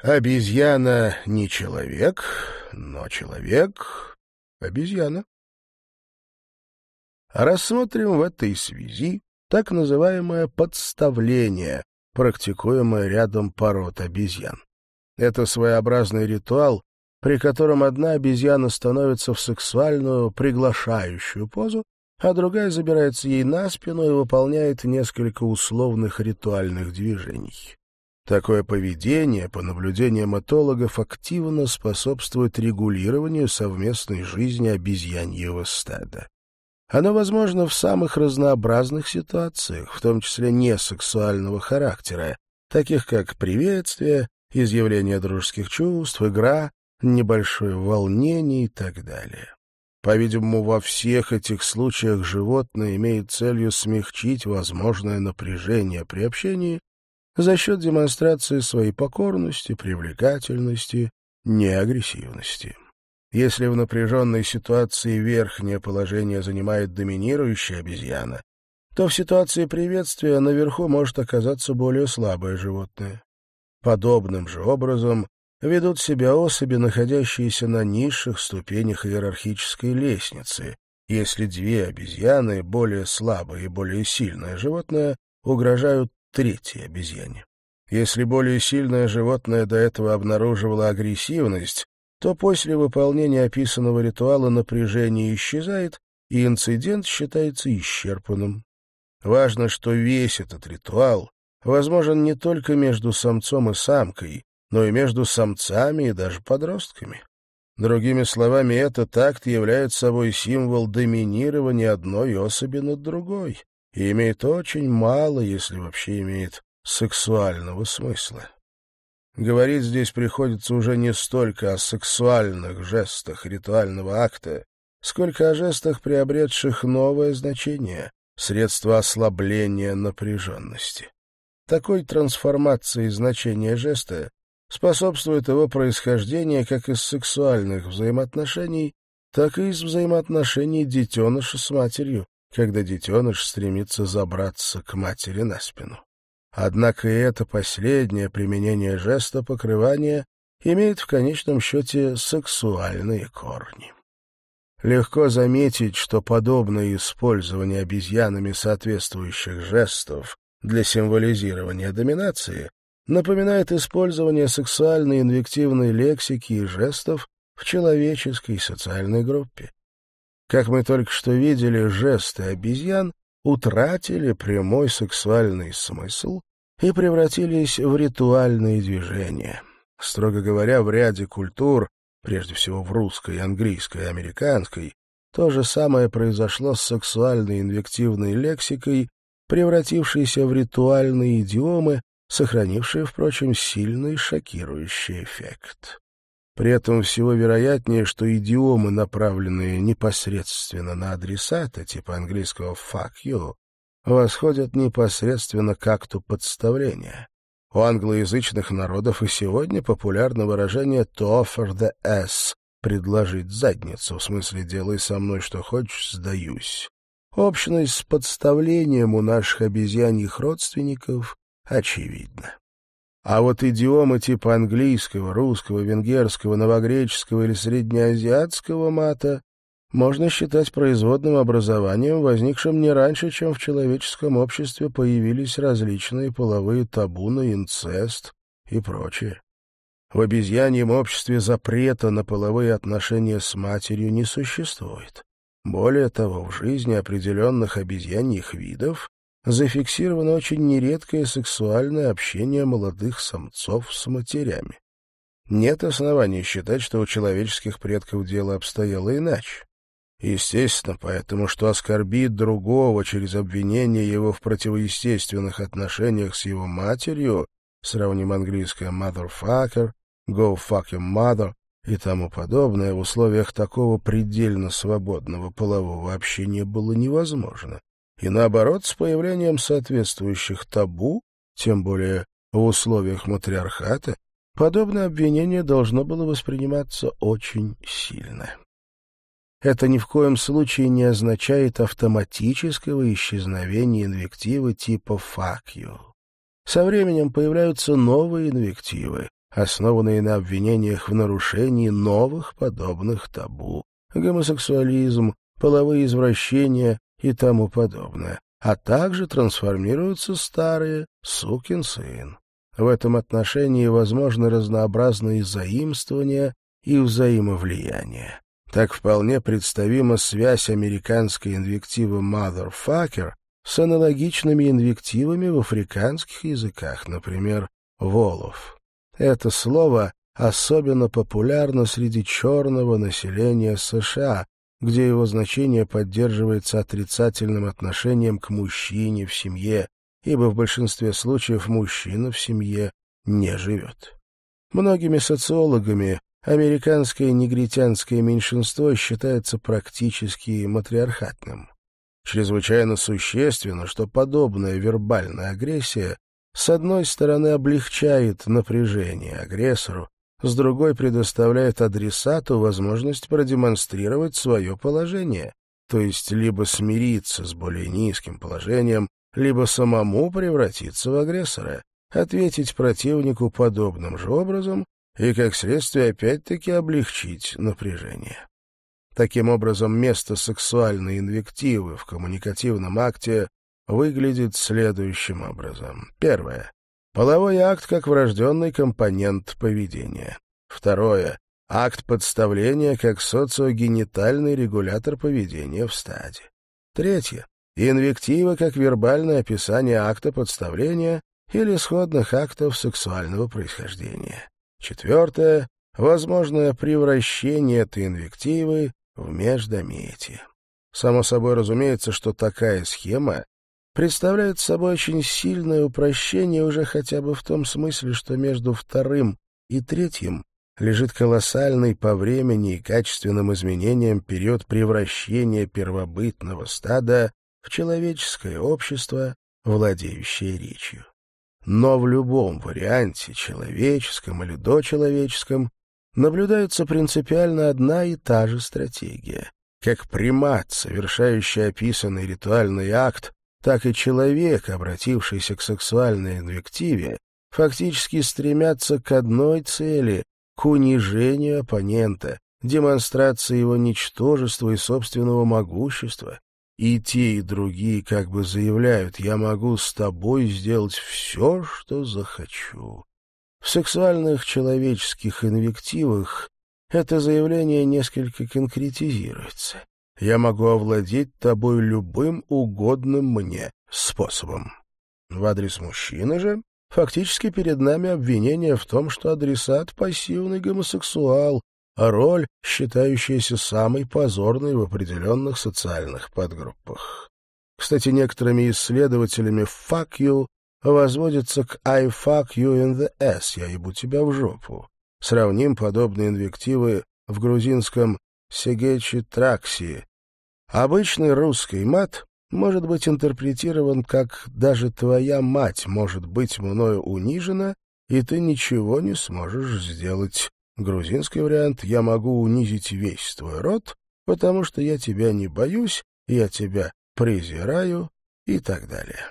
Обезьяна не человек, но человек — обезьяна. Рассмотрим в этой связи так называемое подставление, практикуемое рядом пород обезьян. Это своеобразный ритуал, при котором одна обезьяна становится в сексуальную приглашающую позу, а другая забирается ей на спину и выполняет несколько условных ритуальных движений. Такое поведение, по наблюдениям этологов, активно способствует регулированию совместной жизни обезьяньего стада. Оно возможно в самых разнообразных ситуациях, в том числе не сексуального характера, таких как приветствие, изъявление дружеских чувств, игра, небольшое волнение и так далее. По-видимому, во всех этих случаях животное имеет целью смягчить возможное напряжение при общении за счет демонстрации своей покорности, привлекательности, неагрессивности. Если в напряженной ситуации верхнее положение занимает доминирующая обезьяна, то в ситуации приветствия наверху может оказаться более слабое животное. Подобным же образом ведут себя особи, находящиеся на низших ступенях иерархической лестницы, если две обезьяны, более слабое и более сильное животное, угрожают третьей обезьяне. Если более сильное животное до этого обнаруживало агрессивность, то после выполнения описанного ритуала напряжение исчезает, и инцидент считается исчерпанным. Важно, что весь этот ритуал возможен не только между самцом и самкой, но и между самцами и даже подростками. Другими словами, этот акт является собой символ доминирования одной особи над другой и имеет очень мало, если вообще имеет, сексуального смысла. Говорить здесь приходится уже не столько о сексуальных жестах ритуального акта, сколько о жестах, приобретших новое значение, средства ослабления напряженности. Такой трансформации значения жеста способствует его происхождение как из сексуальных взаимоотношений, так и из взаимоотношений детеныша с матерью, когда детеныш стремится забраться к матери на спину. Однако и это последнее применение жеста покрывания имеет в конечном счете сексуальные корни. Легко заметить, что подобное использование обезьянами соответствующих жестов для символизирования доминации напоминает использование сексуальной инвективной лексики и жестов в человеческой социальной группе. Как мы только что видели, жесты обезьян утратили прямой сексуальный смысл и превратились в ритуальные движения. Строго говоря, в ряде культур, прежде всего в русской, английской и американской, то же самое произошло с сексуальной инвективной лексикой, превратившейся в ритуальные идиомы, сохранившие, впрочем, сильный шокирующий эффект. При этом всего вероятнее, что идиомы, направленные непосредственно на адресата, типа английского «fuck you», восходят непосредственно к акту подставления. У англоязычных народов и сегодня популярно выражение «to offer the ass» — предложить задницу, в смысле «делай со мной что хочешь, сдаюсь». Общность с подставлением у наших обезьяньих родственников очевидна. А вот идиомы типа английского, русского, венгерского, новогреческого или среднеазиатского мата можно считать производным образованием, возникшим не раньше, чем в человеческом обществе появились различные половые табу на инцест и прочее. В обезьяньем обществе запрета на половые отношения с матерью не существует. Более того, в жизни определенных обезьяньих видов зафиксировано очень нередкое сексуальное общение молодых самцов с матерями. Нет оснований считать, что у человеческих предков дело обстояло иначе. Естественно, поэтому что оскорбит другого через обвинение его в противоестественных отношениях с его матерью, сравним английское motherfucker, go fuck your mother и тому подобное, в условиях такого предельно свободного полового общения было невозможно. И наоборот, с появлением соответствующих табу, тем более в условиях матриархата, подобное обвинение должно было восприниматься очень сильно это ни в коем случае не означает автоматического исчезновения инвективы типа «fuck you». Со временем появляются новые инвективы, основанные на обвинениях в нарушении новых подобных табу — гомосексуализм, половые извращения и тому подобное, а также трансформируются старые «сукин сын». В этом отношении возможны разнообразные заимствования и взаимовлияние. Так вполне представима связь американской инвективы «motherfucker» с аналогичными инвективами в африканских языках, например, «волов». Это слово особенно популярно среди черного населения США, где его значение поддерживается отрицательным отношением к мужчине в семье, ибо в большинстве случаев мужчина в семье не живет. Многими социологами американское негритянское меньшинство считается практически матриархатным. Чрезвычайно существенно, что подобная вербальная агрессия с одной стороны облегчает напряжение агрессору, с другой предоставляет адресату возможность продемонстрировать свое положение, то есть либо смириться с более низким положением, либо самому превратиться в агрессора, ответить противнику подобным же образом и, как следствие, опять-таки облегчить напряжение. Таким образом, место сексуальной инвективы в коммуникативном акте выглядит следующим образом. Первое. Половой акт как врожденный компонент поведения. Второе. Акт подставления как социогенитальный регулятор поведения в стаде. Третье. Инвектива как вербальное описание акта подставления или сходных актов сексуального происхождения. Четвертое. Возможное превращение этой инвективы в междометие. Само собой разумеется, что такая схема представляет собой очень сильное упрощение уже хотя бы в том смысле, что между вторым и третьим лежит колоссальный по времени и качественным изменениям период превращения первобытного стада в человеческое общество, владеющее речью. Но в любом варианте, человеческом или дочеловеческом, наблюдается принципиально одна и та же стратегия. Как примат, совершающий описанный ритуальный акт, так и человек, обратившийся к сексуальной инвективе, фактически стремятся к одной цели — к унижению оппонента, демонстрации его ничтожества и собственного могущества. И те, и другие как бы заявляют «я могу с тобой сделать все, что захочу». В сексуальных человеческих инвективах это заявление несколько конкретизируется. Я могу овладеть тобой любым угодным мне способом. В адрес мужчины же фактически перед нами обвинение в том, что адресат — пассивный гомосексуал, а роль, считающаяся самой позорной в определенных социальных подгруппах. Кстати, некоторыми исследователями «fuck you» возводится к «I fuck you in the ass» — «я ебу тебя в жопу». Сравним подобные инвективы в грузинском «сегечи тракси». Обычный русский мат может быть интерпретирован как «даже твоя мать может быть мною унижена, и ты ничего не сможешь сделать». Грузинский вариант «я могу унизить весь твой род, потому что я тебя не боюсь, я тебя презираю» и так далее.